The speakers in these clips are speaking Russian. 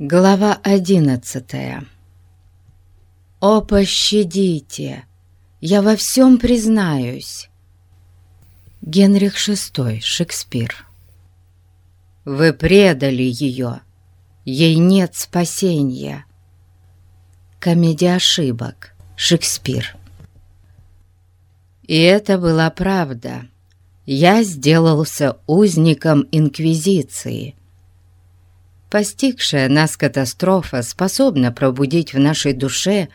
Глава одиннадцатая «О, пощадите! Я во всем признаюсь!» Генрих VI, Шекспир «Вы предали ее! Ей нет спасения!» Комедия ошибок, Шекспир И это была правда. Я сделался узником Инквизиции — Постигшая нас катастрофа способна пробудить в нашей душе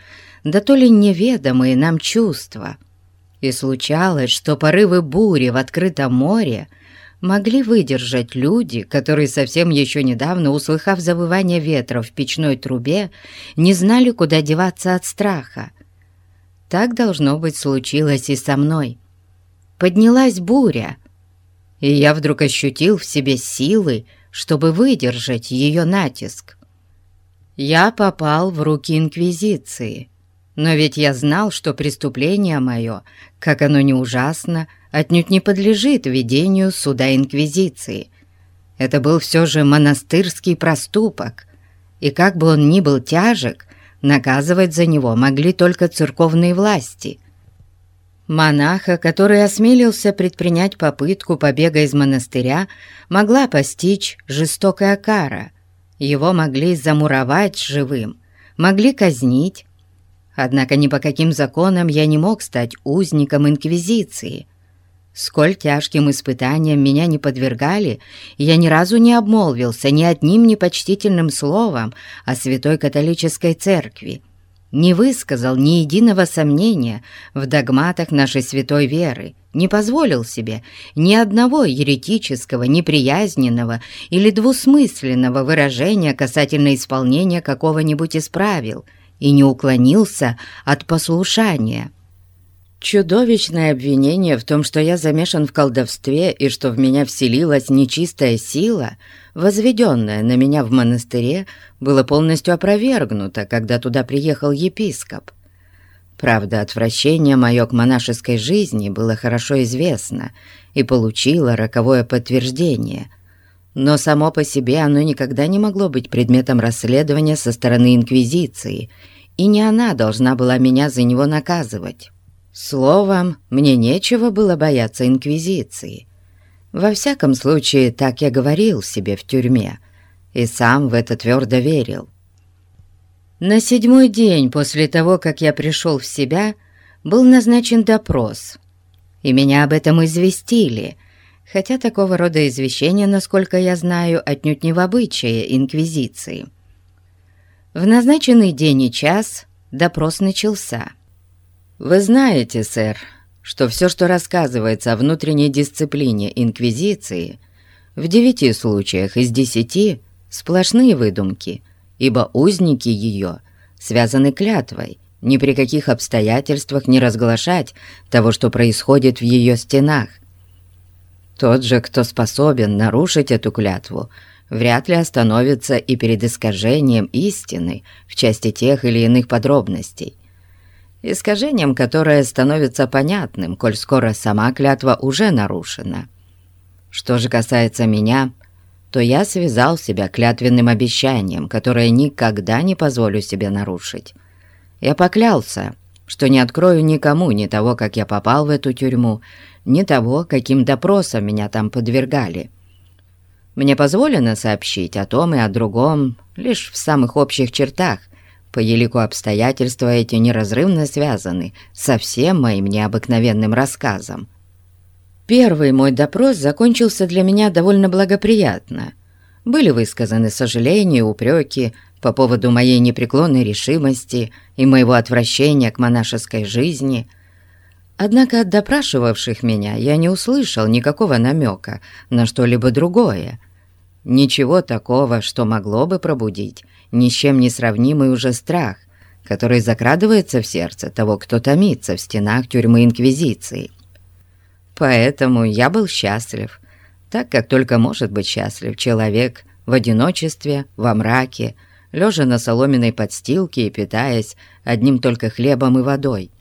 да то ли неведомые нам чувства. И случалось, что порывы бури в открытом море могли выдержать люди, которые совсем еще недавно, услыхав завывание ветра в печной трубе, не знали, куда деваться от страха. Так, должно быть, случилось и со мной. Поднялась буря, и я вдруг ощутил в себе силы, чтобы выдержать ее натиск. Я попал в руки Инквизиции, но ведь я знал, что преступление мое, как оно не ужасно, отнюдь не подлежит ведению суда Инквизиции. Это был все же монастырский проступок, и как бы он ни был тяжек, наказывать за него могли только церковные власти — Монаха, который осмелился предпринять попытку побега из монастыря, могла постичь жестокая кара. Его могли замуровать живым, могли казнить. Однако ни по каким законам я не мог стать узником Инквизиции. Сколь тяжким испытаниям меня не подвергали, я ни разу не обмолвился ни одним непочтительным словом о Святой Католической Церкви не высказал ни единого сомнения в догматах нашей святой веры, не позволил себе ни одного еретического, неприязненного или двусмысленного выражения касательно исполнения какого-нибудь из правил и не уклонился от послушания. Чудовищное обвинение в том, что я замешан в колдовстве и что в меня вселилась нечистая сила, возведенная на меня в монастыре, было полностью опровергнуто, когда туда приехал епископ. Правда, отвращение мое к монашеской жизни было хорошо известно и получило роковое подтверждение, но само по себе оно никогда не могло быть предметом расследования со стороны Инквизиции, и не она должна была меня за него наказывать. Словом, мне нечего было бояться Инквизиции. Во всяком случае, так я говорил себе в тюрьме, и сам в это твердо верил. На седьмой день после того, как я пришел в себя, был назначен допрос, и меня об этом известили, хотя такого рода извещения, насколько я знаю, отнюдь не в обычае Инквизиции. В назначенный день и час допрос начался — «Вы знаете, сэр, что все, что рассказывается о внутренней дисциплине Инквизиции, в девяти случаях из десяти сплошные выдумки, ибо узники ее связаны клятвой ни при каких обстоятельствах не разглашать того, что происходит в ее стенах. Тот же, кто способен нарушить эту клятву, вряд ли остановится и перед искажением истины в части тех или иных подробностей искажением, которое становится понятным, коль скоро сама клятва уже нарушена. Что же касается меня, то я связал себя клятвенным обещанием, которое никогда не позволю себе нарушить. Я поклялся, что не открою никому ни того, как я попал в эту тюрьму, ни того, каким допросом меня там подвергали. Мне позволено сообщить о том и о другом лишь в самых общих чертах, по елику обстоятельства эти неразрывно связаны со всем моим необыкновенным рассказом. Первый мой допрос закончился для меня довольно благоприятно. Были высказаны сожаления упреки по поводу моей непреклонной решимости и моего отвращения к монашеской жизни. Однако от допрашивавших меня я не услышал никакого намека на что-либо другое. Ничего такого, что могло бы пробудить ни с чем не сравнимый уже страх, который закрадывается в сердце того, кто томится в стенах тюрьмы Инквизиции. Поэтому я был счастлив, так как только может быть счастлив человек в одиночестве, во мраке, лежа на соломенной подстилке и питаясь одним только хлебом и водой.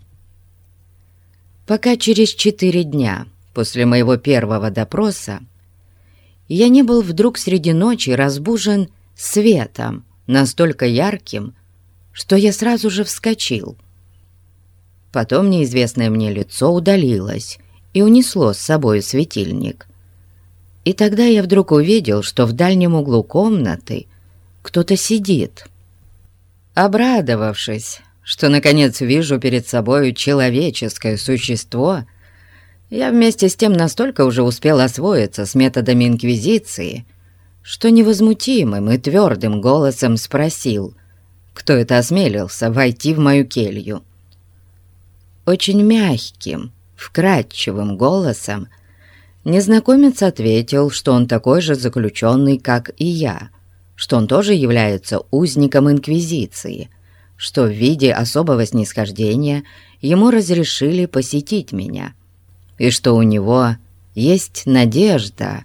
Пока через четыре дня после моего первого допроса я не был вдруг среди ночи разбужен светом, настолько ярким, что я сразу же вскочил. Потом неизвестное мне лицо удалилось и унесло с собой светильник. И тогда я вдруг увидел, что в дальнем углу комнаты кто-то сидит. Обрадовавшись, что наконец вижу перед собой человеческое существо, я вместе с тем настолько уже успел освоиться с методами Инквизиции, что невозмутимым и твердым голосом спросил, кто это осмелился войти в мою келью. Очень мягким, вкрадчивым голосом незнакомец ответил, что он такой же заключенный, как и я, что он тоже является узником Инквизиции, что в виде особого снисхождения ему разрешили посетить меня, и что у него есть надежда.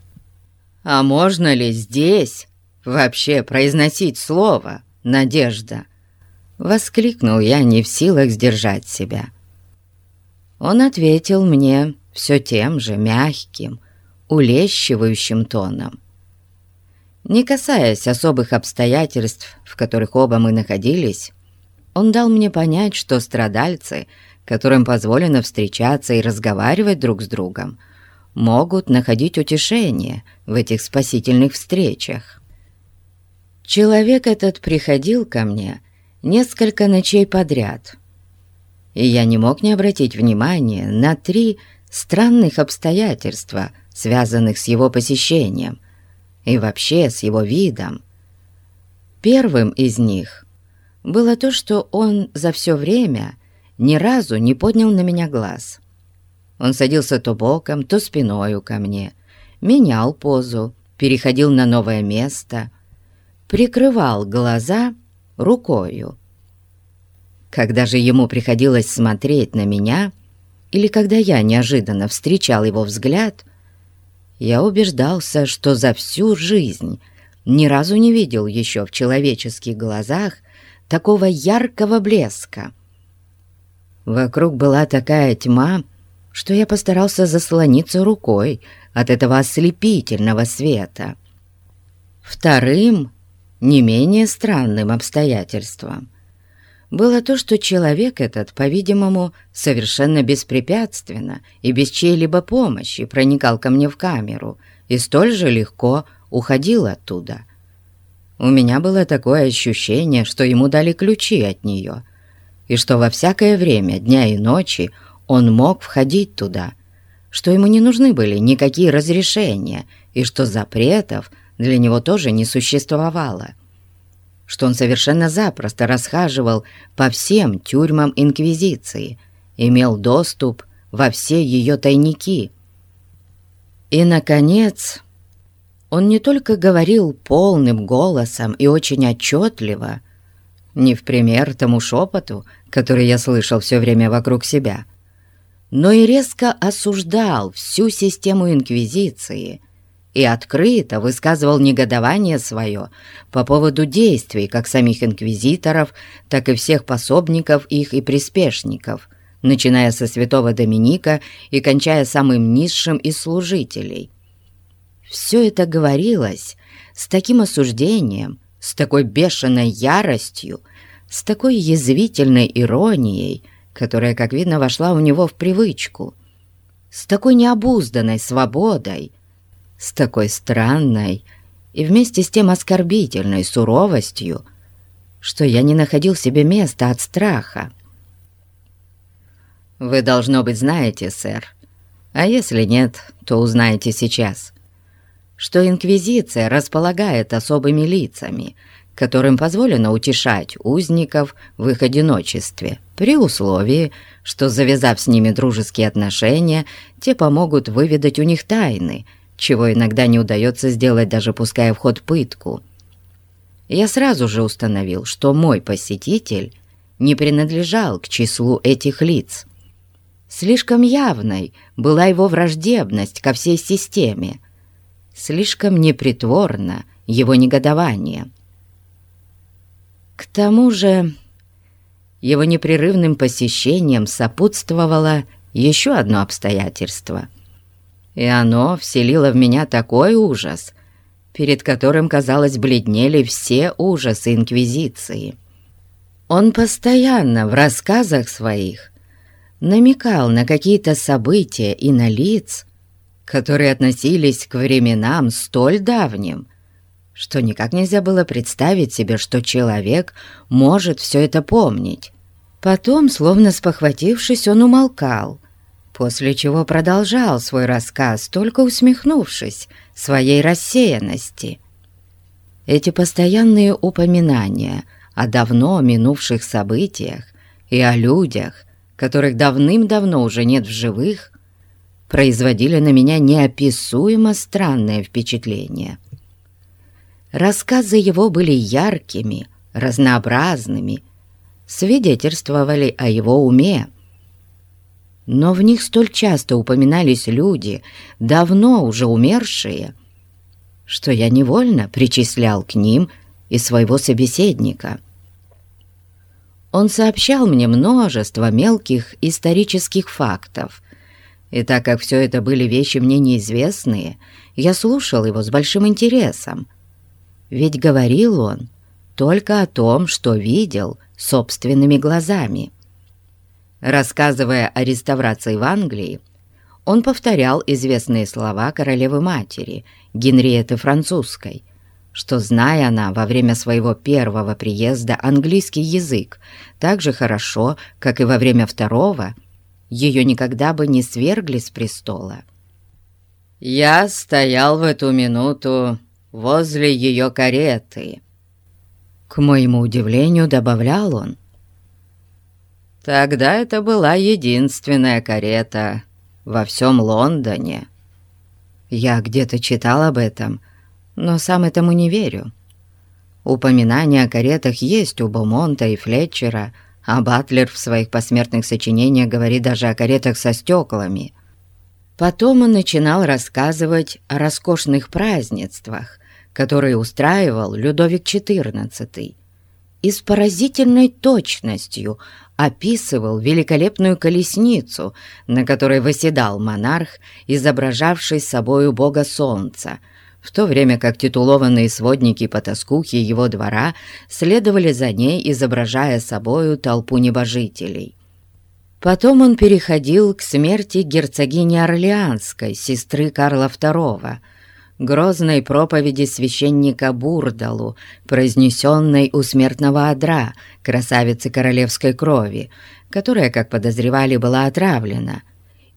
А можно ли здесь вообще произносить слово «надежда»? Воскликнул я, не в силах сдержать себя. Он ответил мне все тем же мягким, улещивающим тоном. Не касаясь особых обстоятельств, в которых оба мы находились, он дал мне понять, что страдальцы, которым позволено встречаться и разговаривать друг с другом, могут находить утешение в этих спасительных встречах. Человек этот приходил ко мне несколько ночей подряд, и я не мог не обратить внимания на три странных обстоятельства, связанных с его посещением – и вообще с его видом. Первым из них было то, что он за все время ни разу не поднял на меня глаз. Он садился то боком, то спиною ко мне, менял позу, переходил на новое место, прикрывал глаза рукою. Когда же ему приходилось смотреть на меня, или когда я неожиданно встречал его взгляд, я убеждался, что за всю жизнь ни разу не видел еще в человеческих глазах такого яркого блеска. Вокруг была такая тьма, что я постарался заслониться рукой от этого ослепительного света. Вторым, не менее странным обстоятельством было то, что человек этот, по-видимому, совершенно беспрепятственно и без чьей-либо помощи проникал ко мне в камеру и столь же легко уходил оттуда. У меня было такое ощущение, что ему дали ключи от нее, и что во всякое время, дня и ночи, он мог входить туда, что ему не нужны были никакие разрешения, и что запретов для него тоже не существовало что он совершенно запросто расхаживал по всем тюрьмам Инквизиции, имел доступ во все ее тайники. И, наконец, он не только говорил полным голосом и очень отчетливо, не в пример тому шепоту, который я слышал все время вокруг себя, но и резко осуждал всю систему Инквизиции – и открыто высказывал негодование свое по поводу действий как самих инквизиторов, так и всех пособников их и приспешников, начиная со святого Доминика и кончая самым низшим из служителей. Все это говорилось с таким осуждением, с такой бешеной яростью, с такой язвительной иронией, которая, как видно, вошла у него в привычку, с такой необузданной свободой, с такой странной и вместе с тем оскорбительной суровостью, что я не находил себе места от страха. «Вы, должно быть, знаете, сэр, а если нет, то узнаете сейчас, что Инквизиция располагает особыми лицами, которым позволено утешать узников в их одиночестве, при условии, что, завязав с ними дружеские отношения, те помогут выведать у них тайны – чего иногда не удается сделать, даже пуская в ход пытку. Я сразу же установил, что мой посетитель не принадлежал к числу этих лиц. Слишком явной была его враждебность ко всей системе, слишком непритворно его негодование. К тому же его непрерывным посещением сопутствовало еще одно обстоятельство — и оно вселило в меня такой ужас, перед которым, казалось, бледнели все ужасы Инквизиции. Он постоянно в рассказах своих намекал на какие-то события и на лиц, которые относились к временам столь давним, что никак нельзя было представить себе, что человек может все это помнить. Потом, словно спохватившись, он умолкал, после чего продолжал свой рассказ, только усмехнувшись своей рассеянности. Эти постоянные упоминания о давно минувших событиях и о людях, которых давным-давно уже нет в живых, производили на меня неописуемо странное впечатление. Рассказы его были яркими, разнообразными, свидетельствовали о его уме, но в них столь часто упоминались люди, давно уже умершие, что я невольно причислял к ним и своего собеседника. Он сообщал мне множество мелких исторических фактов, и так как все это были вещи мне неизвестные, я слушал его с большим интересом. Ведь говорил он только о том, что видел собственными глазами. Рассказывая о реставрации в Англии, он повторял известные слова королевы-матери, Генриеты Французской, что, зная она во время своего первого приезда английский язык так же хорошо, как и во время второго, ее никогда бы не свергли с престола. «Я стоял в эту минуту возле ее кареты», — к моему удивлению добавлял он, Тогда это была единственная карета во всем Лондоне. Я где-то читал об этом, но сам этому не верю. Упоминания о каретах есть у Бомонта и Флетчера, а Батлер в своих посмертных сочинениях говорит даже о каретах со стеклами. Потом он начинал рассказывать о роскошных празднествах, которые устраивал Людовик XIV, и с поразительной точностью описывал великолепную колесницу, на которой восседал монарх, изображавший собою бога солнца, в то время как титулованные сводники потаскухи его двора следовали за ней, изображая собою толпу небожителей. Потом он переходил к смерти герцогини Орлеанской, сестры Карла II, грозной проповеди священника Бурдалу, произнесенной у смертного одра, красавицы королевской крови, которая, как подозревали, была отравлена,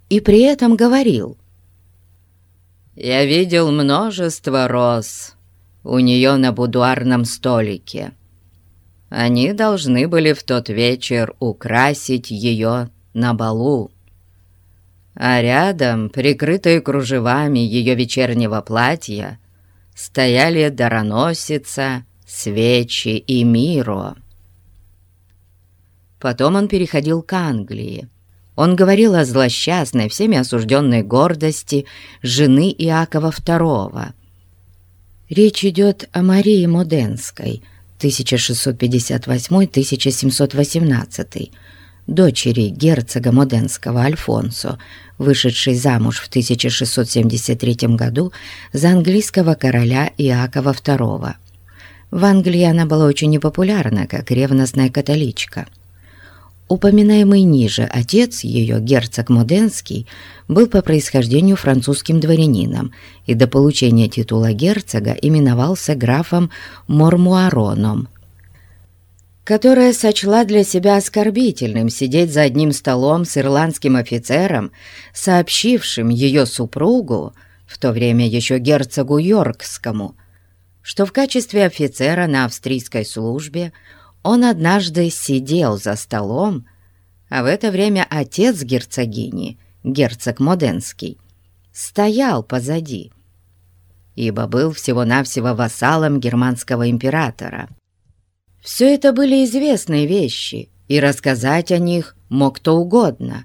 и при этом говорил «Я видел множество роз у нее на будуарном столике. Они должны были в тот вечер украсить ее на балу а рядом, прикрытые кружевами ее вечернего платья, стояли дароносица, свечи и миро. Потом он переходил к Англии. Он говорил о злосчастной, всеми осужденной гордости жены Иакова II. Речь идет о Марии Моденской, 1658-1718, дочери герцога Моденского Альфонсо, вышедшей замуж в 1673 году за английского короля Иакова II. В Англии она была очень непопулярна, как ревностная католичка. Упоминаемый ниже отец ее, герцог Моденский, был по происхождению французским дворянином и до получения титула герцога именовался графом Мормуароном – которая сочла для себя оскорбительным сидеть за одним столом с ирландским офицером, сообщившим ее супругу, в то время еще герцогу Йоркскому, что в качестве офицера на австрийской службе он однажды сидел за столом, а в это время отец герцогини, герцог Моденский, стоял позади, ибо был всего-навсего вассалом германского императора. Все это были известные вещи, и рассказать о них мог кто угодно.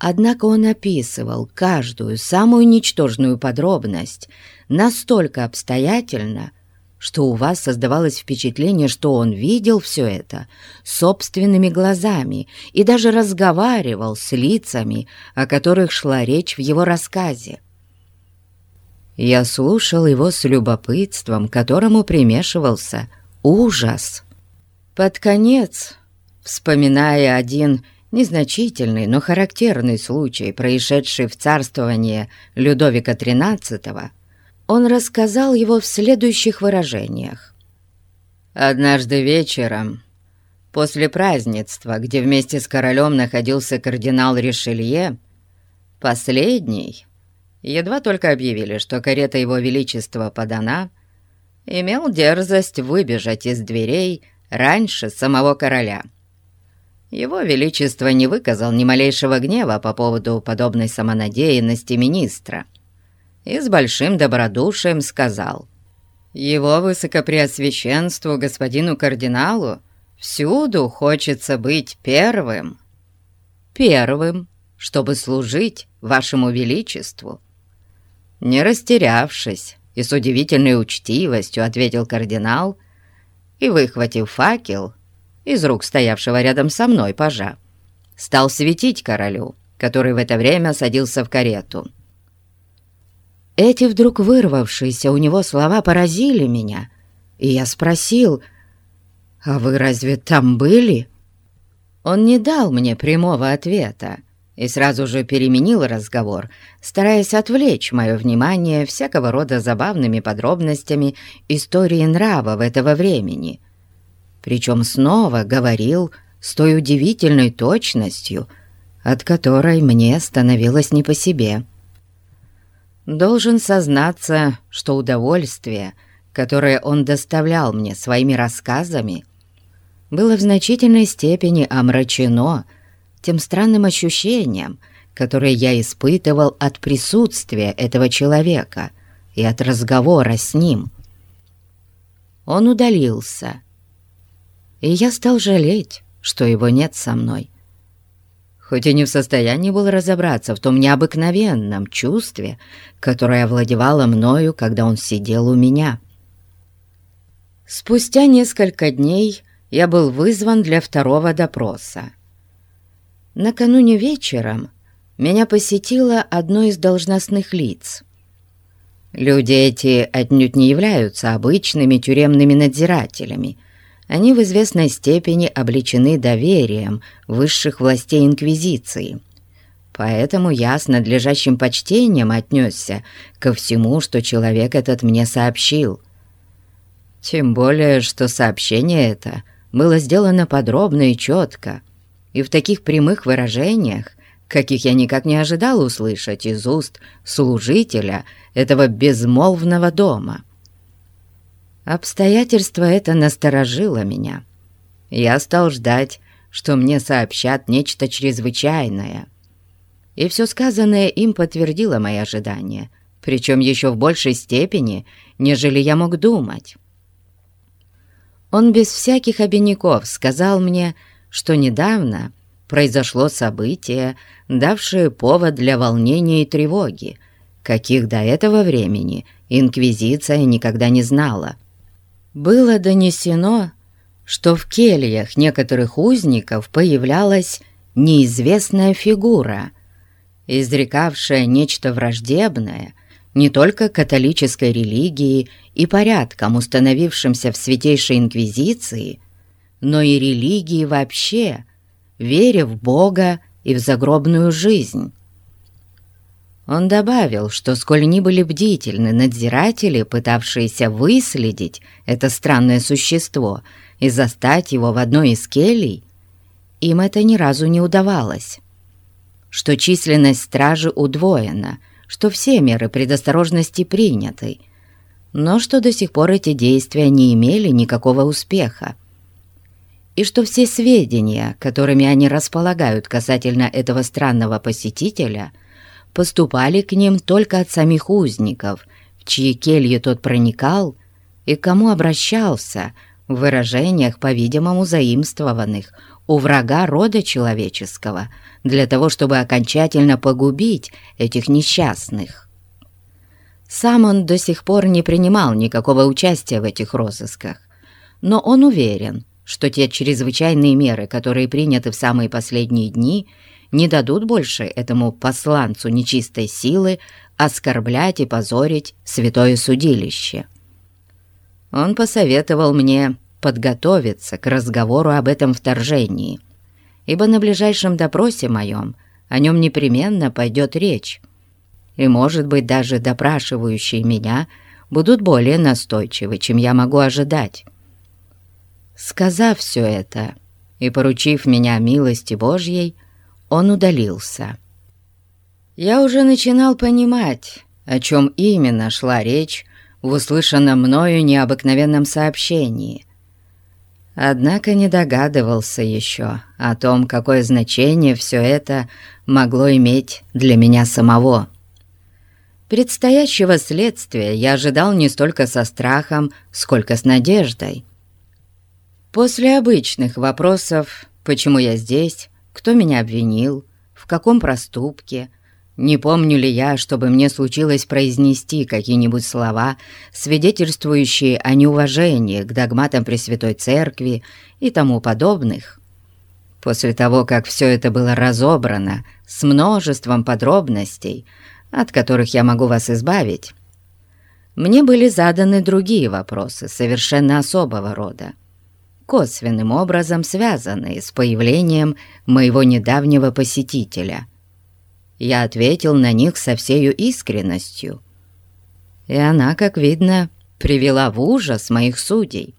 Однако он описывал каждую самую ничтожную подробность настолько обстоятельно, что у вас создавалось впечатление, что он видел все это собственными глазами и даже разговаривал с лицами, о которых шла речь в его рассказе. Я слушал его с любопытством, которому примешивался ужас. Под конец, вспоминая один незначительный, но характерный случай, происшедший в царствование Людовика XIII, он рассказал его в следующих выражениях. «Однажды вечером, после празднества, где вместе с королем находился кардинал Ришелье, последний, едва только объявили, что карета его величества подана, имел дерзость выбежать из дверей раньше самого короля». Его Величество не выказал ни малейшего гнева по поводу подобной самонадеянности министра и с большим добродушием сказал, «Его Высокопреосвященству господину кардиналу всюду хочется быть первым, первым, чтобы служить вашему Величеству». Не растерявшись и с удивительной учтивостью ответил кардинал и, выхватив факел, из рук стоявшего рядом со мной пажа, стал светить королю, который в это время садился в карету. Эти вдруг вырвавшиеся у него слова поразили меня, и я спросил, «А вы разве там были?» Он не дал мне прямого ответа и сразу же переменил разговор, стараясь отвлечь мое внимание всякого рода забавными подробностями истории нравов этого времени — причем снова говорил с той удивительной точностью, от которой мне становилось не по себе. Должен сознаться, что удовольствие, которое он доставлял мне своими рассказами, было в значительной степени омрачено тем странным ощущением, которое я испытывал от присутствия этого человека и от разговора с ним. Он удалился, и я стал жалеть, что его нет со мной. Хоть и не в состоянии был разобраться в том необыкновенном чувстве, которое овладевало мною, когда он сидел у меня. Спустя несколько дней я был вызван для второго допроса. Накануне вечером меня посетило одно из должностных лиц. Люди эти отнюдь не являются обычными тюремными надзирателями — они в известной степени обличены доверием высших властей Инквизиции. Поэтому я с надлежащим почтением отнесся ко всему, что человек этот мне сообщил. Тем более, что сообщение это было сделано подробно и четко, и в таких прямых выражениях, каких я никак не ожидал услышать из уст служителя этого безмолвного дома. Обстоятельство это насторожило меня. Я стал ждать, что мне сообщат нечто чрезвычайное. И все сказанное им подтвердило мои ожидания, причем еще в большей степени, нежели я мог думать. Он без всяких обиняков сказал мне, что недавно произошло событие, давшее повод для волнения и тревоги, каких до этого времени Инквизиция никогда не знала. Было донесено, что в кельях некоторых узников появлялась неизвестная фигура, изрекавшая нечто враждебное не только католической религии и порядкам, установившимся в Святейшей Инквизиции, но и религии вообще, веря в Бога и в загробную жизнь. Он добавил, что сколь ни были бдительны надзиратели, пытавшиеся выследить это странное существо и застать его в одной из келей, им это ни разу не удавалось. Что численность стражи удвоена, что все меры предосторожности приняты, но что до сих пор эти действия не имели никакого успеха. И что все сведения, которыми они располагают касательно этого странного посетителя – поступали к ним только от самих узников, в чьи кельи тот проникал и к кому обращался в выражениях, по-видимому, заимствованных у врага рода человеческого, для того, чтобы окончательно погубить этих несчастных. Сам он до сих пор не принимал никакого участия в этих розысках, но он уверен, что те чрезвычайные меры, которые приняты в самые последние дни, не дадут больше этому посланцу нечистой силы оскорблять и позорить святое судилище. Он посоветовал мне подготовиться к разговору об этом вторжении, ибо на ближайшем допросе моем о нем непременно пойдет речь, и, может быть, даже допрашивающие меня будут более настойчивы, чем я могу ожидать. Сказав все это и поручив меня милости Божьей, он удалился. Я уже начинал понимать, о чем именно шла речь в услышанном мною необыкновенном сообщении. Однако не догадывался еще о том, какое значение все это могло иметь для меня самого. Предстоящего следствия я ожидал не столько со страхом, сколько с надеждой. После обычных вопросов «почему я здесь?», «кто меня обвинил?», «в каком проступке?», не помню ли я, чтобы мне случилось произнести какие-нибудь слова, свидетельствующие о неуважении к догматам Пресвятой Церкви и тому подобных. После того, как все это было разобрано с множеством подробностей, от которых я могу вас избавить, мне были заданы другие вопросы совершенно особого рода, косвенным образом связанные с появлением моего недавнего посетителя — я ответил на них со всею искренностью. И она, как видно, привела в ужас моих судей.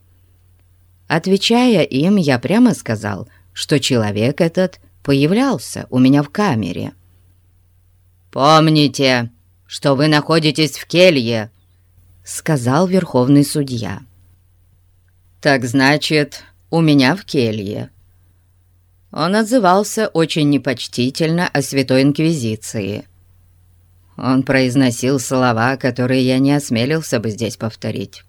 Отвечая им, я прямо сказал, что человек этот появлялся у меня в камере. «Помните, что вы находитесь в келье», — сказал верховный судья. «Так значит, у меня в келье», он отзывался очень непочтительно о Святой Инквизиции. Он произносил слова, которые я не осмелился бы здесь повторить.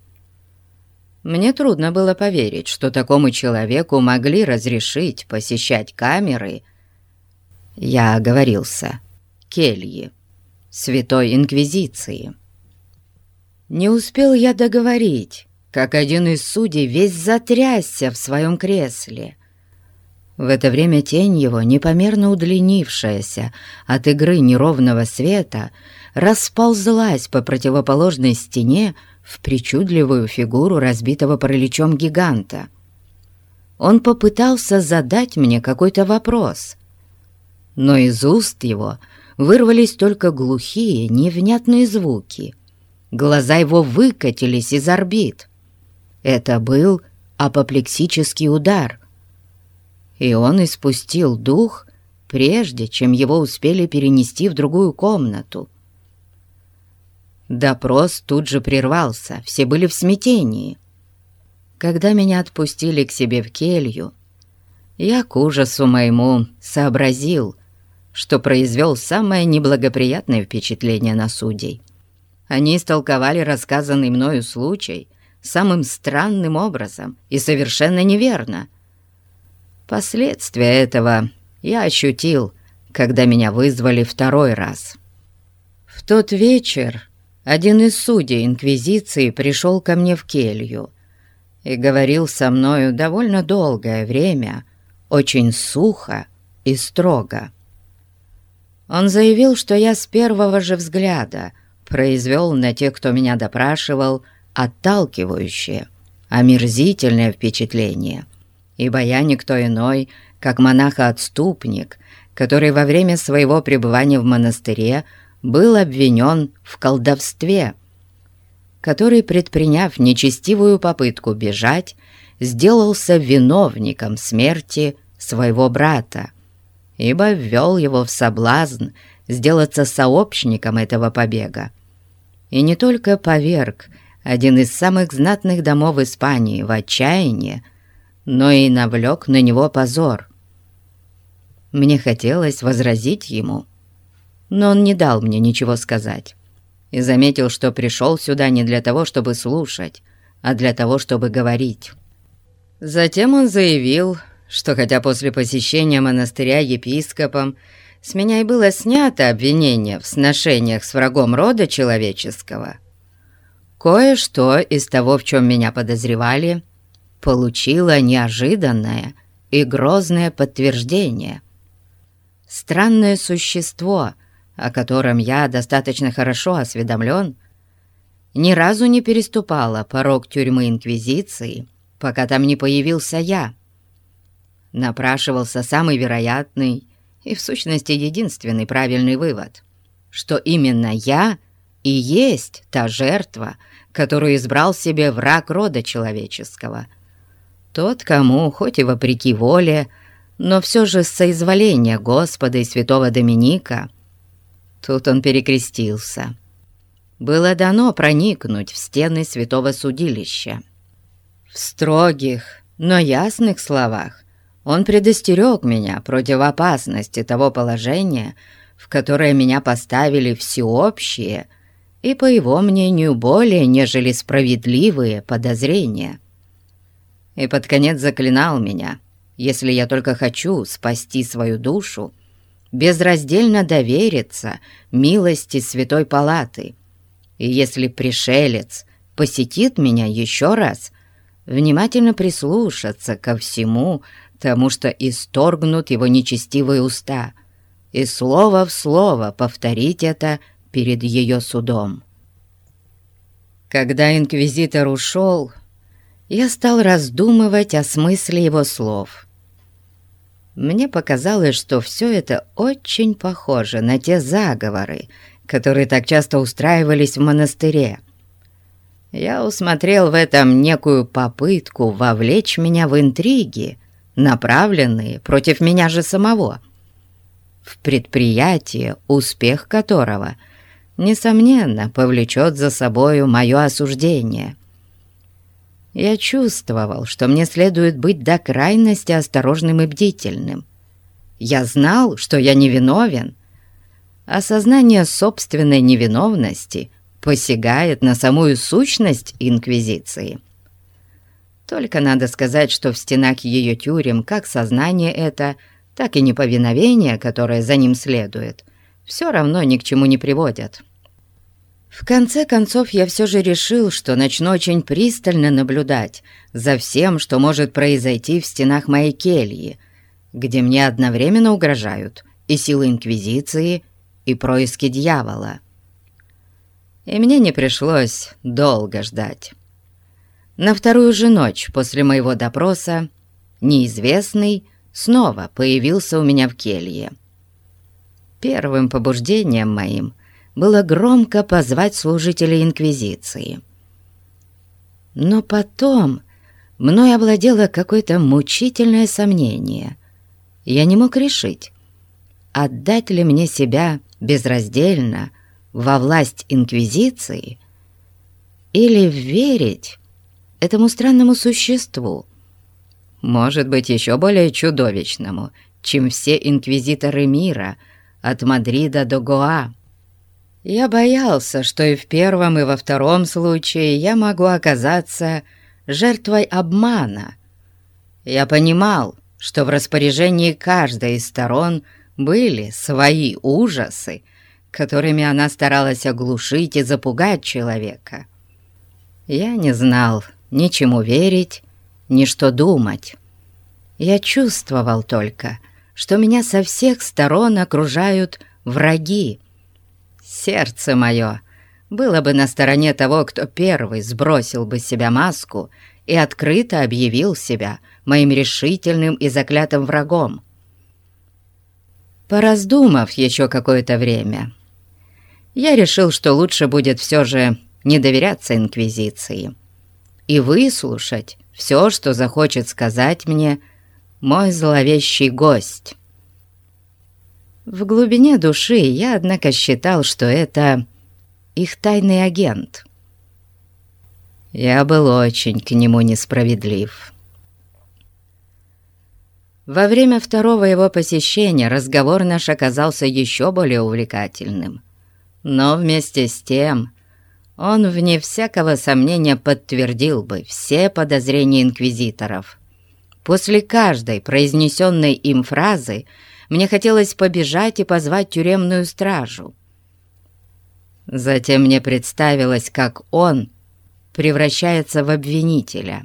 Мне трудно было поверить, что такому человеку могли разрешить посещать камеры. Я оговорился. Кельи. Святой Инквизиции. Не успел я договорить, как один из судей весь затрясся в своем кресле. В это время тень его, непомерно удлинившаяся от игры неровного света, расползлась по противоположной стене в причудливую фигуру разбитого параличом гиганта. Он попытался задать мне какой-то вопрос, но из уст его вырвались только глухие, невнятные звуки. Глаза его выкатились из орбит. Это был апоплексический удар, и он испустил дух, прежде чем его успели перенести в другую комнату. Допрос тут же прервался, все были в смятении. Когда меня отпустили к себе в келью, я к ужасу моему сообразил, что произвел самое неблагоприятное впечатление на судей. Они истолковали рассказанный мною случай самым странным образом и совершенно неверно — Последствия этого я ощутил, когда меня вызвали второй раз. В тот вечер один из судей Инквизиции пришел ко мне в келью и говорил со мною довольно долгое время, очень сухо и строго. Он заявил, что я с первого же взгляда произвел на тех, кто меня допрашивал, отталкивающее, омерзительное впечатление — ибо я никто иной, как монах-отступник, который во время своего пребывания в монастыре был обвинен в колдовстве, который, предприняв нечестивую попытку бежать, сделался виновником смерти своего брата, ибо ввел его в соблазн сделаться сообщником этого побега. И не только поверг один из самых знатных домов Испании в отчаяние, но и навлек на него позор. Мне хотелось возразить ему, но он не дал мне ничего сказать и заметил, что пришел сюда не для того, чтобы слушать, а для того, чтобы говорить. Затем он заявил, что хотя после посещения монастыря епископом с меня и было снято обвинение в сношениях с врагом рода человеческого, кое-что из того, в чем меня подозревали, получила неожиданное и грозное подтверждение. Странное существо, о котором я достаточно хорошо осведомлен, ни разу не переступала порог тюрьмы Инквизиции, пока там не появился я. Напрашивался самый вероятный и, в сущности, единственный правильный вывод, что именно я и есть та жертва, которую избрал себе враг рода человеческого. Тот, кому, хоть и вопреки воле, но все же с соизволения Господа и святого Доминика, тут он перекрестился. Было дано проникнуть в стены святого судилища. В строгих, но ясных словах он предостерег меня против опасности того положения, в которое меня поставили всеобщие и, по его мнению, более нежели справедливые подозрения. И под конец заклинал меня, если я только хочу спасти свою душу, безраздельно довериться милости Святой Палаты. И если пришелец посетит меня еще раз, внимательно прислушаться ко всему, тому что исторгнут его нечестивые уста, и слово в слово повторить это перед ее судом. Когда инквизитор ушел, я стал раздумывать о смысле его слов. Мне показалось, что все это очень похоже на те заговоры, которые так часто устраивались в монастыре. Я усмотрел в этом некую попытку вовлечь меня в интриги, направленные против меня же самого, в предприятие, успех которого — несомненно, повлечет за собою мое осуждение. Я чувствовал, что мне следует быть до крайности осторожным и бдительным. Я знал, что я невиновен. Осознание собственной невиновности посягает на самую сущность Инквизиции. Только надо сказать, что в стенах ее тюрем как сознание это, так и неповиновение, которое за ним следует, все равно ни к чему не приводят. В конце концов, я все же решил, что начну очень пристально наблюдать за всем, что может произойти в стенах моей кельи, где мне одновременно угрожают и силы Инквизиции, и происки дьявола. И мне не пришлось долго ждать. На вторую же ночь после моего допроса неизвестный снова появился у меня в келье. Первым побуждением моим было громко позвать служителей Инквизиции. Но потом мной овладело какое-то мучительное сомнение. Я не мог решить, отдать ли мне себя безраздельно во власть Инквизиции или верить этому странному существу, может быть, еще более чудовищному, чем все инквизиторы мира от Мадрида до Гоа. Я боялся, что и в первом, и во втором случае я могу оказаться жертвой обмана. Я понимал, что в распоряжении каждой из сторон были свои ужасы, которыми она старалась оглушить и запугать человека. Я не знал ни чему верить, ни что думать. Я чувствовал только, что меня со всех сторон окружают враги, Сердце мое было бы на стороне того, кто первый сбросил бы с себя маску и открыто объявил себя моим решительным и заклятым врагом. Пораздумав еще какое-то время, я решил, что лучше будет все же не доверяться Инквизиции и выслушать все, что захочет сказать мне мой зловещий гость. В глубине души я, однако, считал, что это их тайный агент. Я был очень к нему несправедлив. Во время второго его посещения разговор наш оказался еще более увлекательным. Но вместе с тем он, вне всякого сомнения, подтвердил бы все подозрения инквизиторов. После каждой произнесенной им фразы мне хотелось побежать и позвать тюремную стражу. Затем мне представилось, как он превращается в обвинителя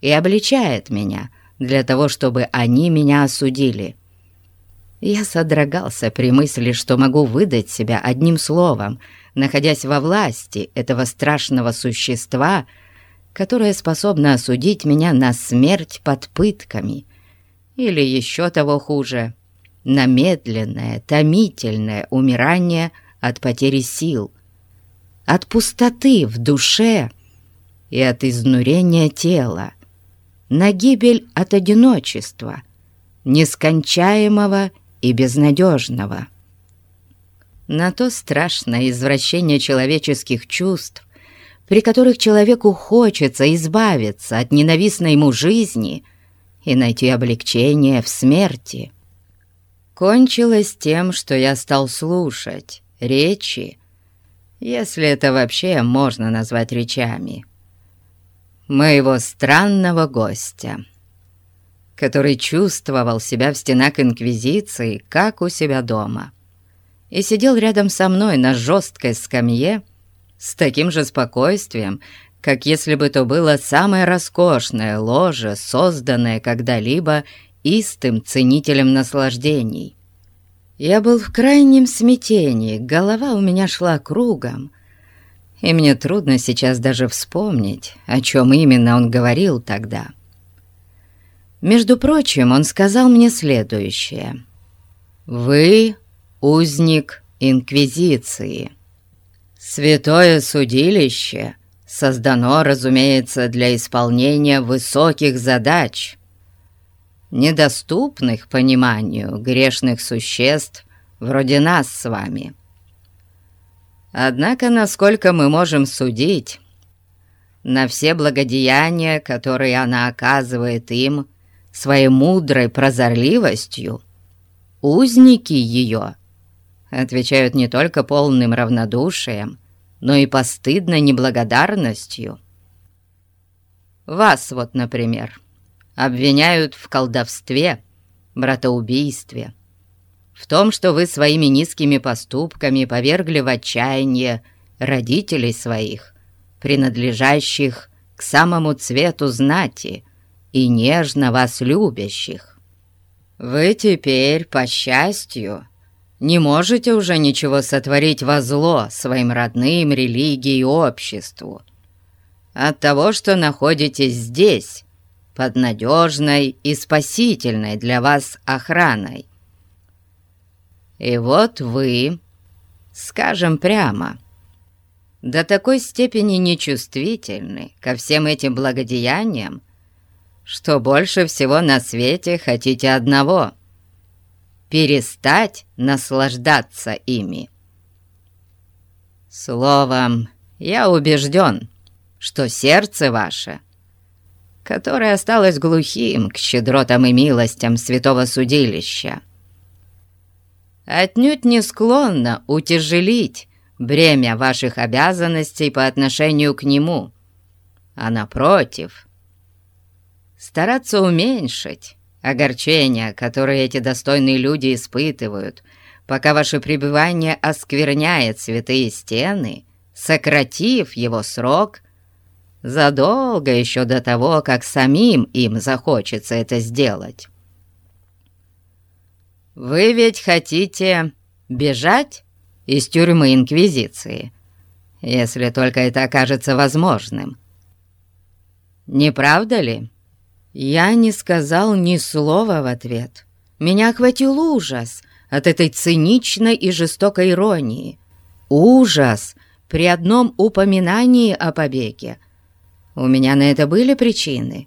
и обличает меня для того, чтобы они меня осудили. Я содрогался при мысли, что могу выдать себя одним словом, находясь во власти этого страшного существа, которое способно осудить меня на смерть под пытками, или еще того хуже, на медленное, томительное умирание от потери сил, от пустоты в душе и от изнурения тела, на гибель от одиночества, нескончаемого и безнадежного. На то страшное извращение человеческих чувств, при которых человеку хочется избавиться от ненавистной ему жизни и найти облегчение в смерти. Кончилось тем, что я стал слушать речи, если это вообще можно назвать речами, моего странного гостя который чувствовал себя в стенах Инквизиции, как у себя дома, и сидел рядом со мной на жесткой скамье с таким же спокойствием, как если бы то было самое роскошное ложе, созданное когда-либо истым ценителем наслаждений. Я был в крайнем смятении, голова у меня шла кругом, и мне трудно сейчас даже вспомнить, о чем именно он говорил тогда. Между прочим, он сказал мне следующее. «Вы узник Инквизиции. Святое судилище создано, разумеется, для исполнения высоких задач, недоступных пониманию грешных существ вроде нас с вами. Однако, насколько мы можем судить, на все благодеяния, которые она оказывает им, — своей мудрой прозорливостью, узники ее отвечают не только полным равнодушием, но и постыдной неблагодарностью. Вас вот, например, обвиняют в колдовстве, братоубийстве, в том, что вы своими низкими поступками повергли в отчаяние родителей своих, принадлежащих к самому цвету знати, и нежно вас любящих. Вы теперь, по счастью, не можете уже ничего сотворить во зло своим родным, религии и обществу. От того, что находитесь здесь, под надежной и спасительной для вас охраной. И вот вы, скажем прямо, до такой степени нечувствительны ко всем этим благодеяниям, что больше всего на свете хотите одного — перестать наслаждаться ими. Словом, я убежден, что сердце ваше, которое осталось глухим к щедротам и милостям святого судилища, отнюдь не склонно утяжелить бремя ваших обязанностей по отношению к нему, а напротив — стараться уменьшить огорчения, которые эти достойные люди испытывают, пока ваше пребывание оскверняет святые стены, сократив его срок задолго еще до того, как самим им захочется это сделать. Вы ведь хотите бежать из тюрьмы Инквизиции, если только это окажется возможным. Не правда ли?» Я не сказал ни слова в ответ. Меня охватил ужас от этой циничной и жестокой иронии. Ужас при одном упоминании о побеге. У меня на это были причины.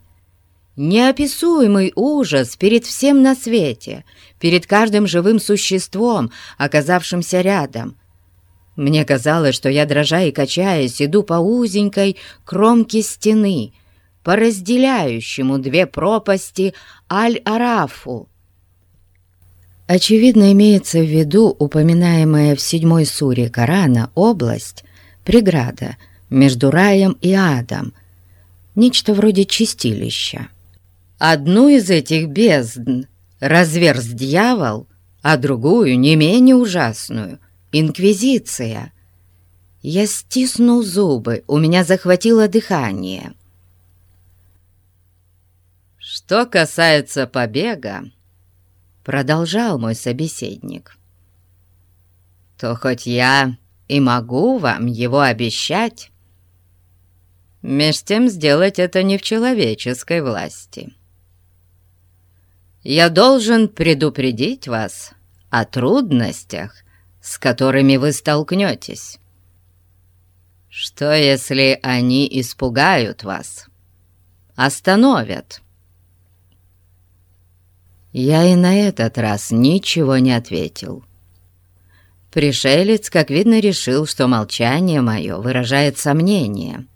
Неописуемый ужас перед всем на свете, перед каждым живым существом, оказавшимся рядом. Мне казалось, что я, дрожа и качаясь, иду по узенькой кромке стены — по разделяющему две пропасти Аль-Арафу. Очевидно, имеется в виду упоминаемая в седьмой суре Корана область, преграда между раем и адом, нечто вроде чистилища. Одну из этих бездн разверз дьявол, а другую, не менее ужасную, инквизиция. Я стиснул зубы, у меня захватило дыхание — Что касается побега, продолжал мой собеседник, то хоть я и могу вам его обещать, меж тем сделать это не в человеческой власти. Я должен предупредить вас о трудностях, с которыми вы столкнетесь. Что, если они испугают вас, остановят? Я и на этот раз ничего не ответил. Пришелец, как видно, решил, что молчание мое выражает сомнение.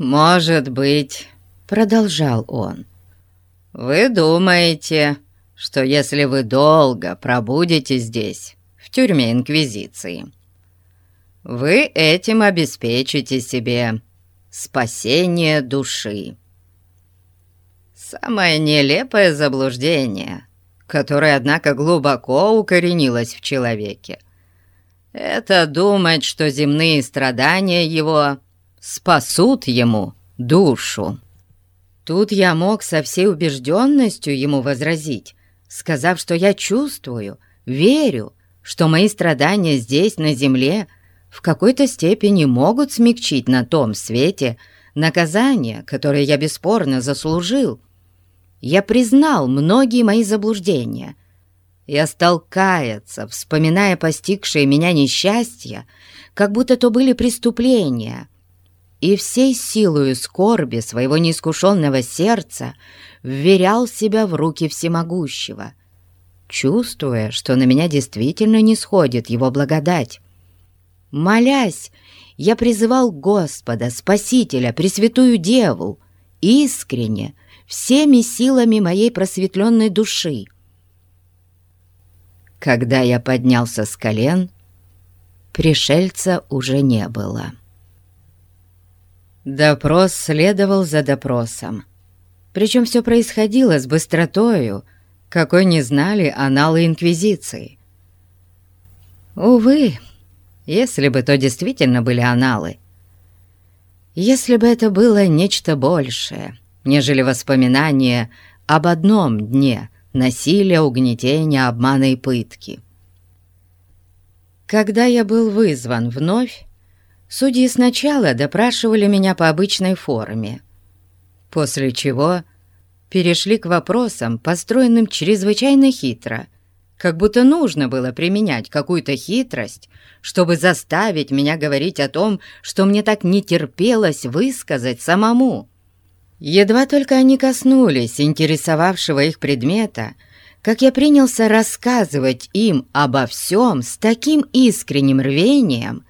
«Может быть, — продолжал он, — вы думаете, что если вы долго пробудете здесь, в тюрьме Инквизиции, вы этим обеспечите себе спасение души. Самое нелепое заблуждение, которое, однако, глубоко укоренилось в человеке, это думать, что земные страдания его спасут ему душу. Тут я мог со всей убежденностью ему возразить, сказав, что я чувствую, верю, что мои страдания здесь, на земле, — в какой-то степени могут смягчить на том свете наказание, которое я бесспорно заслужил. Я признал многие мои заблуждения. Я стал каяться, вспоминая постигшие меня несчастья, как будто то были преступления, и всей силою скорби своего неискушенного сердца вверял себя в руки всемогущего, чувствуя, что на меня действительно не сходит его благодать. Молясь, я призывал Господа, Спасителя, Пресвятую Деву, искренне, всеми силами моей просветленной души. Когда я поднялся с колен, пришельца уже не было. Допрос следовал за допросом. Причем все происходило с быстротою, какой не знали аналы Инквизиции. Увы, если бы то действительно были аналы. Если бы это было нечто большее, нежели воспоминание об одном дне насилия, угнетения, обмана и пытки. Когда я был вызван вновь, судьи сначала допрашивали меня по обычной форме, после чего перешли к вопросам, построенным чрезвычайно хитро — как будто нужно было применять какую-то хитрость, чтобы заставить меня говорить о том, что мне так не терпелось высказать самому. Едва только они коснулись интересовавшего их предмета, как я принялся рассказывать им обо всем с таким искренним рвением,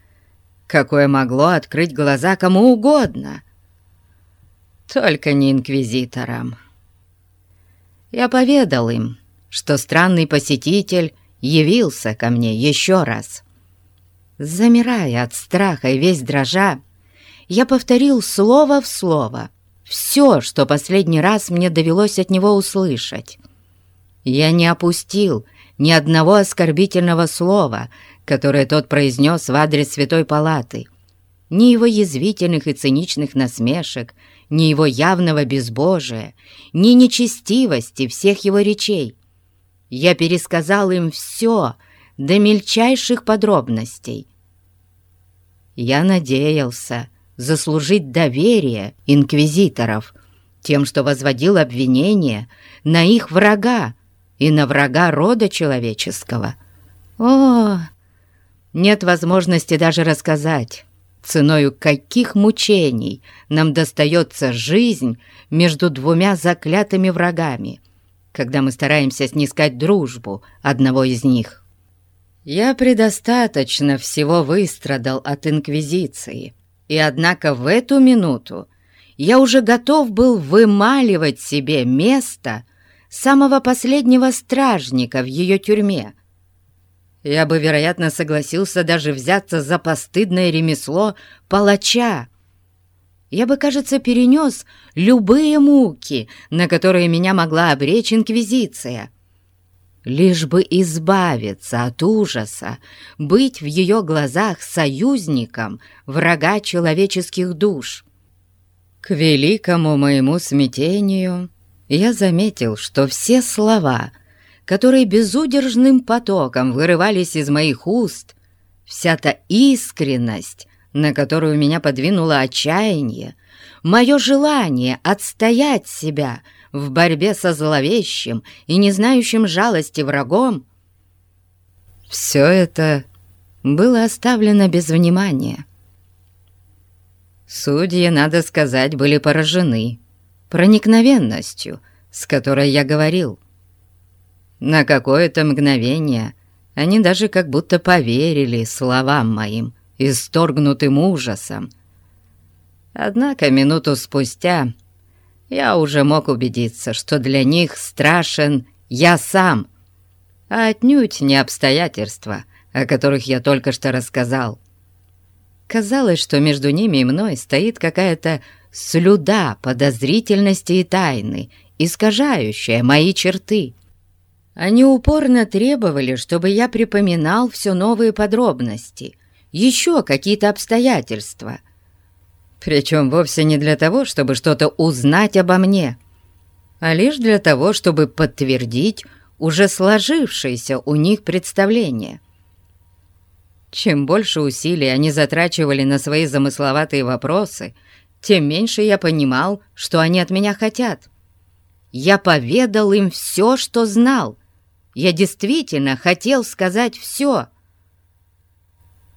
какое могло открыть глаза кому угодно. Только не инквизиторам. Я поведал им, что странный посетитель явился ко мне еще раз. Замирая от страха и весь дрожа, я повторил слово в слово все, что последний раз мне довелось от него услышать. Я не опустил ни одного оскорбительного слова, которое тот произнес в адрес Святой Палаты, ни его язвительных и циничных насмешек, ни его явного безбожия, ни нечестивости всех его речей. Я пересказал им все до мельчайших подробностей. Я надеялся заслужить доверие инквизиторов тем, что возводил обвинение на их врага и на врага рода человеческого. О, нет возможности даже рассказать, ценою каких мучений нам достается жизнь между двумя заклятыми врагами — когда мы стараемся снискать дружбу одного из них. Я предостаточно всего выстрадал от Инквизиции, и однако в эту минуту я уже готов был вымаливать себе место самого последнего стражника в ее тюрьме. Я бы, вероятно, согласился даже взяться за постыдное ремесло палача, я бы, кажется, перенес любые муки, на которые меня могла обречь Инквизиция. Лишь бы избавиться от ужаса, быть в ее глазах союзником врага человеческих душ. К великому моему смятению я заметил, что все слова, которые безудержным потоком вырывались из моих уст, вся та искренность, на которую меня подвинуло отчаяние, мое желание отстоять себя в борьбе со зловещим и не знающим жалости врагом, все это было оставлено без внимания. Судьи, надо сказать, были поражены проникновенностью, с которой я говорил. На какое-то мгновение они даже как будто поверили словам моим, исторгнутым ужасом. Однако минуту спустя я уже мог убедиться, что для них страшен я сам, а отнюдь не обстоятельства, о которых я только что рассказал. Казалось, что между ними и мной стоит какая-то слюда подозрительности и тайны, искажающая мои черты. Они упорно требовали, чтобы я припоминал все новые подробности, еще какие-то обстоятельства. Причем вовсе не для того, чтобы что-то узнать обо мне, а лишь для того, чтобы подтвердить уже сложившееся у них представление — чем больше усилий они затрачивали на свои замысловатые вопросы, тем меньше я понимал, что они от меня хотят. Я поведал им все, что знал. Я действительно хотел сказать все.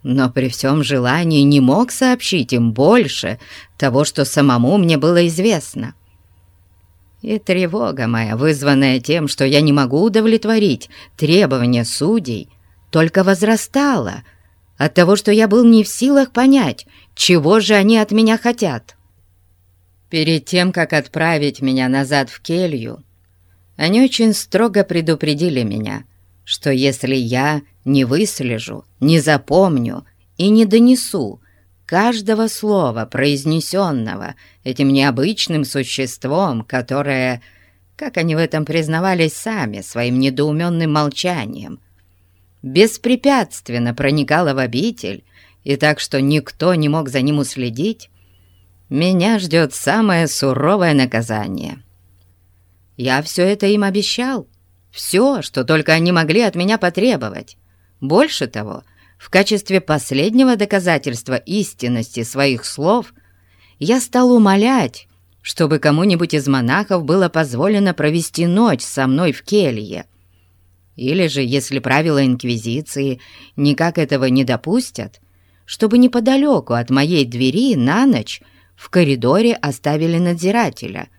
Но при всем желании не мог сообщить им больше того, что самому мне было известно. И тревога моя, вызванная тем, что я не могу удовлетворить требования судей, только возрастала — от того, что я был не в силах понять, чего же они от меня хотят. Перед тем, как отправить меня назад в келью, они очень строго предупредили меня, что если я не выслежу, не запомню и не донесу каждого слова, произнесенного этим необычным существом, которое, как они в этом признавались сами, своим недоуменным молчанием, беспрепятственно проникало в обитель, и так что никто не мог за ним уследить, меня ждет самое суровое наказание. Я все это им обещал, все, что только они могли от меня потребовать. Больше того, в качестве последнего доказательства истинности своих слов я стал умолять, чтобы кому-нибудь из монахов было позволено провести ночь со мной в келье. Или же, если правила Инквизиции никак этого не допустят, чтобы неподалеку от моей двери на ночь в коридоре оставили надзирателя,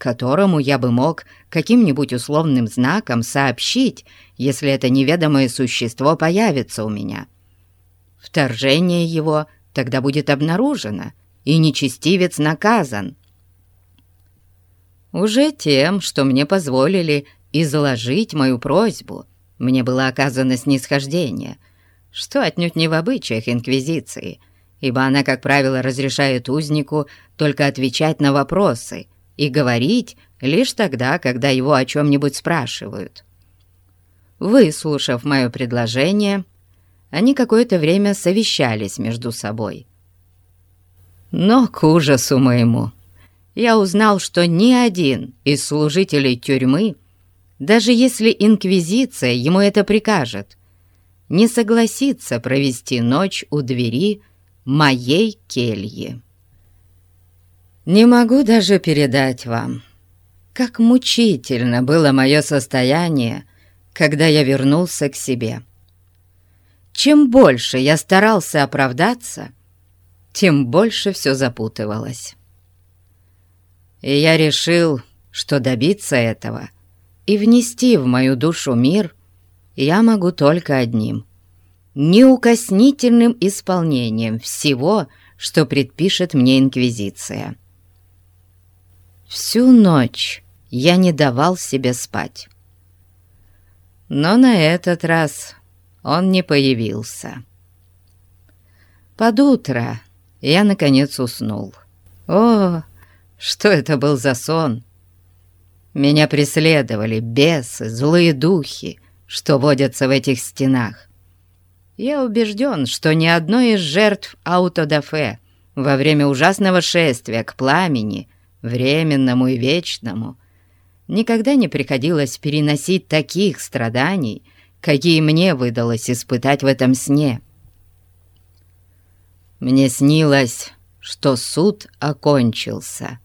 которому я бы мог каким-нибудь условным знаком сообщить, если это неведомое существо появится у меня. Вторжение его тогда будет обнаружено, и нечестивец наказан. Уже тем, что мне позволили изложить мою просьбу, мне было оказано снисхождение, что отнюдь не в обычаях Инквизиции, ибо она, как правило, разрешает узнику только отвечать на вопросы и говорить лишь тогда, когда его о чем-нибудь спрашивают. Выслушав мое предложение, они какое-то время совещались между собой. Но к ужасу моему я узнал, что ни один из служителей тюрьмы даже если Инквизиция ему это прикажет, не согласится провести ночь у двери моей кельи. Не могу даже передать вам, как мучительно было мое состояние, когда я вернулся к себе. Чем больше я старался оправдаться, тем больше все запутывалось. И я решил, что добиться этого — и внести в мою душу мир я могу только одним — неукоснительным исполнением всего, что предпишет мне Инквизиция. Всю ночь я не давал себе спать. Но на этот раз он не появился. Под утро я, наконец, уснул. О, что это был за сон! Меня преследовали бесы, злые духи, что водятся в этих стенах. Я убежден, что ни одной из жертв аутодафе во время ужасного шествия к пламени, временному и вечному, никогда не приходилось переносить таких страданий, какие мне выдалось испытать в этом сне. Мне снилось, что суд окончился.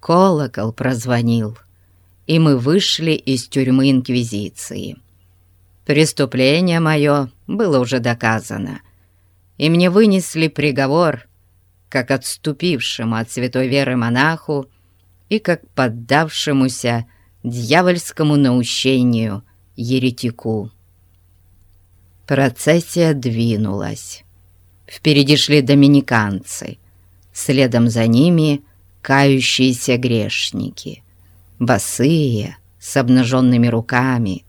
Колокол прозвонил, и мы вышли из тюрьмы Инквизиции. Преступление мое было уже доказано, и мне вынесли приговор, как отступившему от святой веры монаху и как поддавшемуся дьявольскому наущению еретику. Процессия двинулась. Впереди шли доминиканцы, следом за ними кающиеся грешники, босые, с обнаженными руками,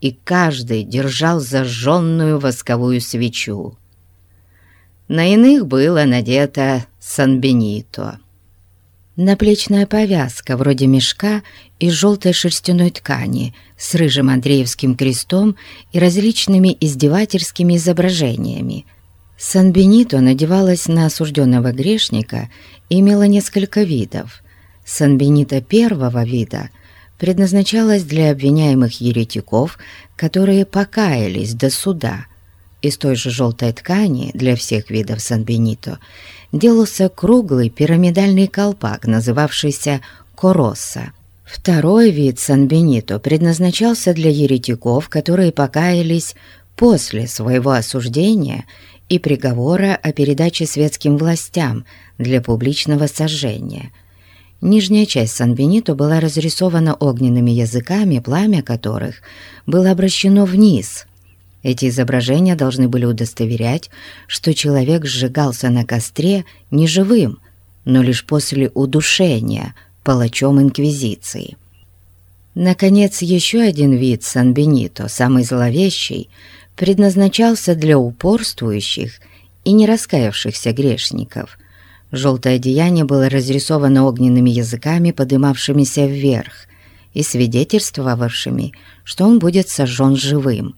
и каждый держал зажженную восковую свечу. На иных было надето санбенито. Наплечная повязка вроде мешка из желтой шерстяной ткани с рыжим Андреевским крестом и различными издевательскими изображениями. Сан-Бенито надевалась на осужденного грешника и имела несколько видов. Сан-Бенито первого вида предназначалась для обвиняемых еретиков, которые покаялись до суда. Из той же желтой ткани для всех видов Сан-Бенито – делался круглый пирамидальный колпак, называвшийся «коросса». Второй вид Сан-Бенито предназначался для еретиков, которые покаялись после своего осуждения и приговора о передаче светским властям для публичного сожжения. Нижняя часть Сан-Бенито была разрисована огненными языками, пламя которых было обращено вниз, эти изображения должны были удостоверять, что человек сжигался на костре не живым, но лишь после удушения палачом Инквизиции. Наконец, еще один вид Сан-Бенито, самый зловещий, предназначался для упорствующих и не раскаявшихся грешников. Желтое одеяние было разрисовано огненными языками, подымавшимися вверх, и свидетельствовавшими, что он будет сожжен живым –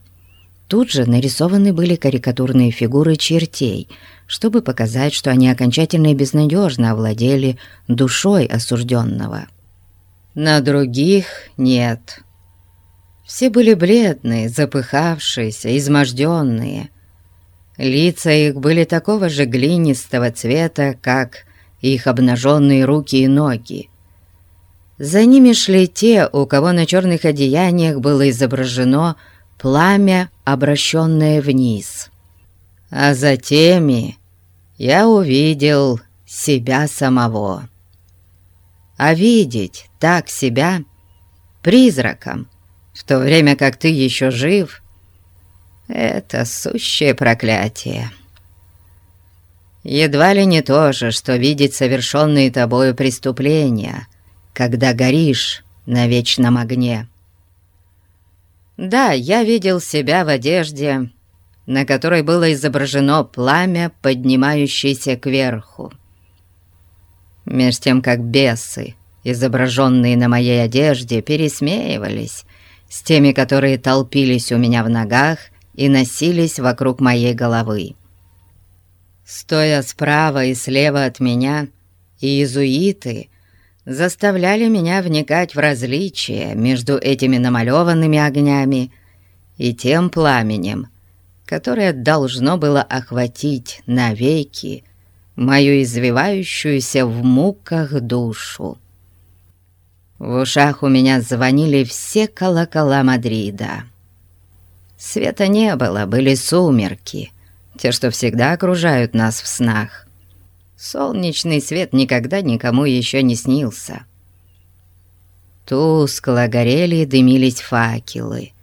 Тут же нарисованы были карикатурные фигуры чертей, чтобы показать, что они окончательно и безнадежно овладели душой осужденного. На других нет. Все были бледные, запыхавшиеся, изможденные. Лица их были такого же глинистого цвета, как их обнаженные руки и ноги. За ними шли те, у кого на черных одеяниях было изображено пламя, обращенное вниз. А за теми я увидел себя самого. А видеть так себя призраком, в то время как ты еще жив, это сущее проклятие. Едва ли не то же, что видеть совершенные тобою преступления, когда горишь на вечном огне. Да, я видел себя в одежде, на которой было изображено пламя, поднимающееся кверху. Меж тем, как бесы, изображенные на моей одежде, пересмеивались с теми, которые толпились у меня в ногах и носились вокруг моей головы. Стоя справа и слева от меня, иезуиты заставляли меня вникать в различия между этими намалеванными огнями и тем пламенем, которое должно было охватить навеки мою извивающуюся в муках душу. В ушах у меня звонили все колокола Мадрида. Света не было, были сумерки, те, что всегда окружают нас в снах. Солнечный свет никогда никому еще не снился. Тускло горели и дымились факелы,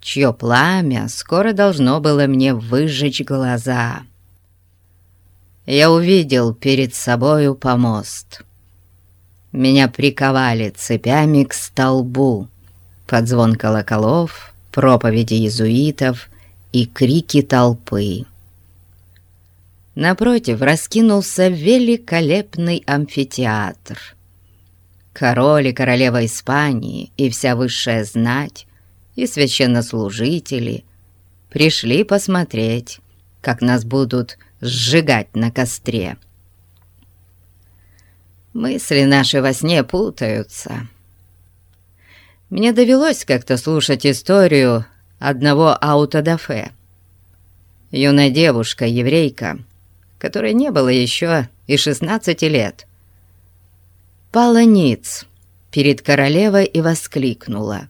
чье пламя скоро должно было мне выжечь глаза. Я увидел перед собою помост. Меня приковали цепями к столбу под звон колоколов, проповеди иезуитов и крики толпы. Напротив раскинулся великолепный амфитеатр. Король и королева Испании и вся высшая знать и священнослужители пришли посмотреть, как нас будут сжигать на костре. Мысли наши во сне путаются. Мне довелось как-то слушать историю одного аутодафе. Юная девушка, еврейка, которой не было еще и 16 лет, пала ниц перед королевой и воскликнула.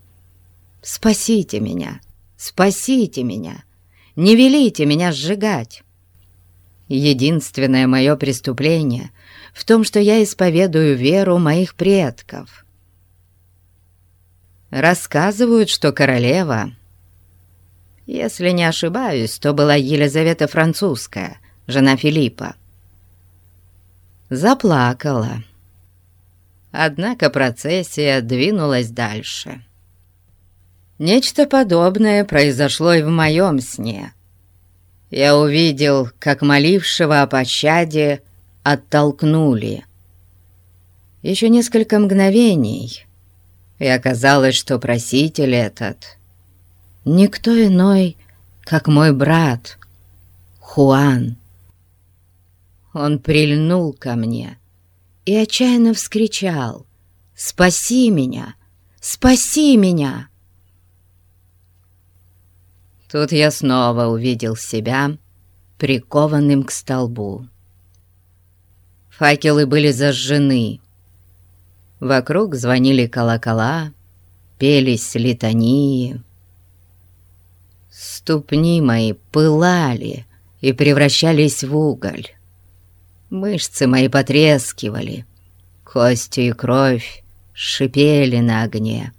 «Спасите меня! Спасите меня! Не велите меня сжигать!» Единственное мое преступление в том, что я исповедую веру моих предков. Рассказывают, что королева, если не ошибаюсь, то была Елизавета Французская, жена Филиппа, заплакала. Однако процессия двинулась дальше. Нечто подобное произошло и в моем сне. Я увидел, как молившего о пощаде оттолкнули. Еще несколько мгновений, и оказалось, что проситель этот никто иной, как мой брат Хуан. Он прильнул ко мне и отчаянно вскричал «Спаси меня! Спаси меня!» Тут я снова увидел себя прикованным к столбу. Факелы были зажжены, Вокруг звонили колокола, пелись литании. Ступни мои пылали и превращались в уголь. Мышцы мои потрескивали, кости и кровь шипели на огне.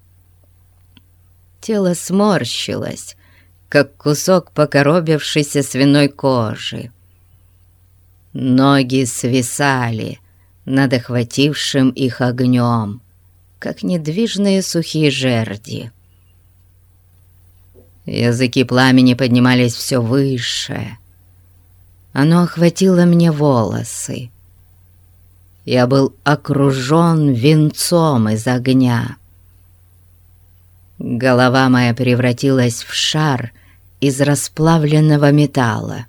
Тело сморщилось, как кусок покоробившейся свиной кожи. Ноги свисали, над охватившим их огнем, как недвижные сухие жерди. Языки пламени поднимались все выше. Оно охватило мне волосы. Я был окружен венцом из огня. Голова моя превратилась в шар из расплавленного металла.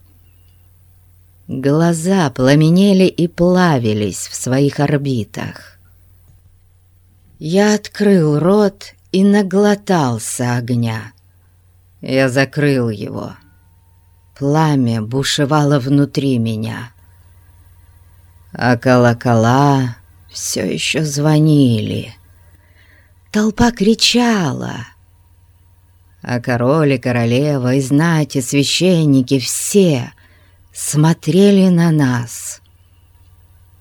Глаза пламенели и плавились в своих орбитах. Я открыл рот и наглотался огня. Я закрыл его. Пламя бушевало внутри меня. А колокола все еще звонили. Толпа кричала. А король и королева, и знати, священники все — смотрели на нас,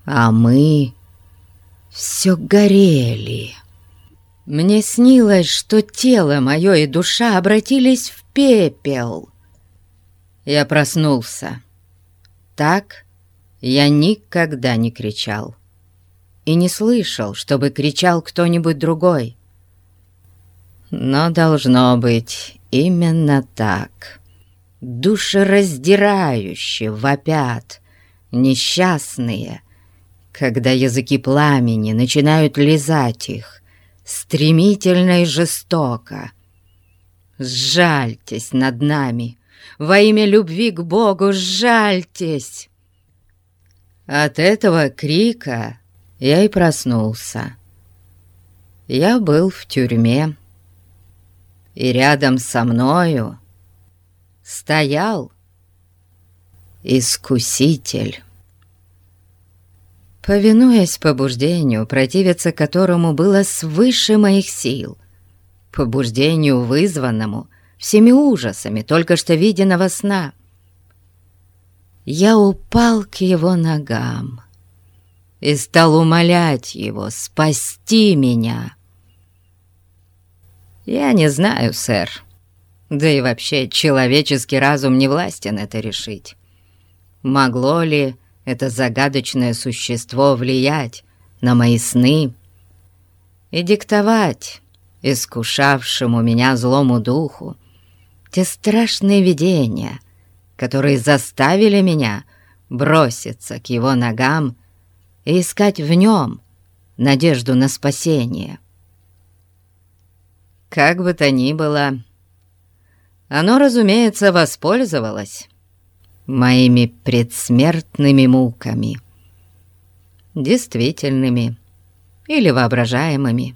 а мы все горели. Мне снилось, что тело мое и душа обратились в пепел. Я проснулся. Так я никогда не кричал. И не слышал, чтобы кричал кто-нибудь другой. Но должно быть именно так душераздирающе вопят несчастные, когда языки пламени начинают лизать их стремительно и жестоко. Сжальтесь над нами, во имя любви к Богу, сжальтесь! От этого крика я и проснулся. Я был в тюрьме, и рядом со мною стоял искуситель. Повинуясь побуждению, противиться которому было свыше моих сил, побуждению, вызванному всеми ужасами только что виденного сна, я упал к его ногам и стал умолять его спасти меня. «Я не знаю, сэр», да и вообще, человеческий разум не властен это решить. Могло ли это загадочное существо влиять на мои сны и диктовать искушавшему меня злому духу те страшные видения, которые заставили меня броситься к его ногам и искать в нем надежду на спасение. Как бы то ни было, оно, разумеется, воспользовалось моими предсмертными муками. Действительными или воображаемыми.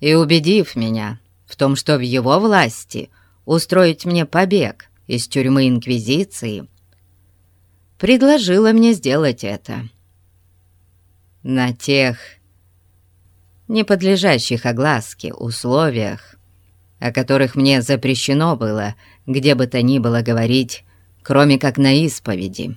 и убедив меня в том, что в его власти устроить мне побег из тюрьмы Инквизиции, предложила мне сделать это. На тех не подлежащих огласке условиях, о которых мне запрещено было где бы то ни было говорить, кроме как на исповеди.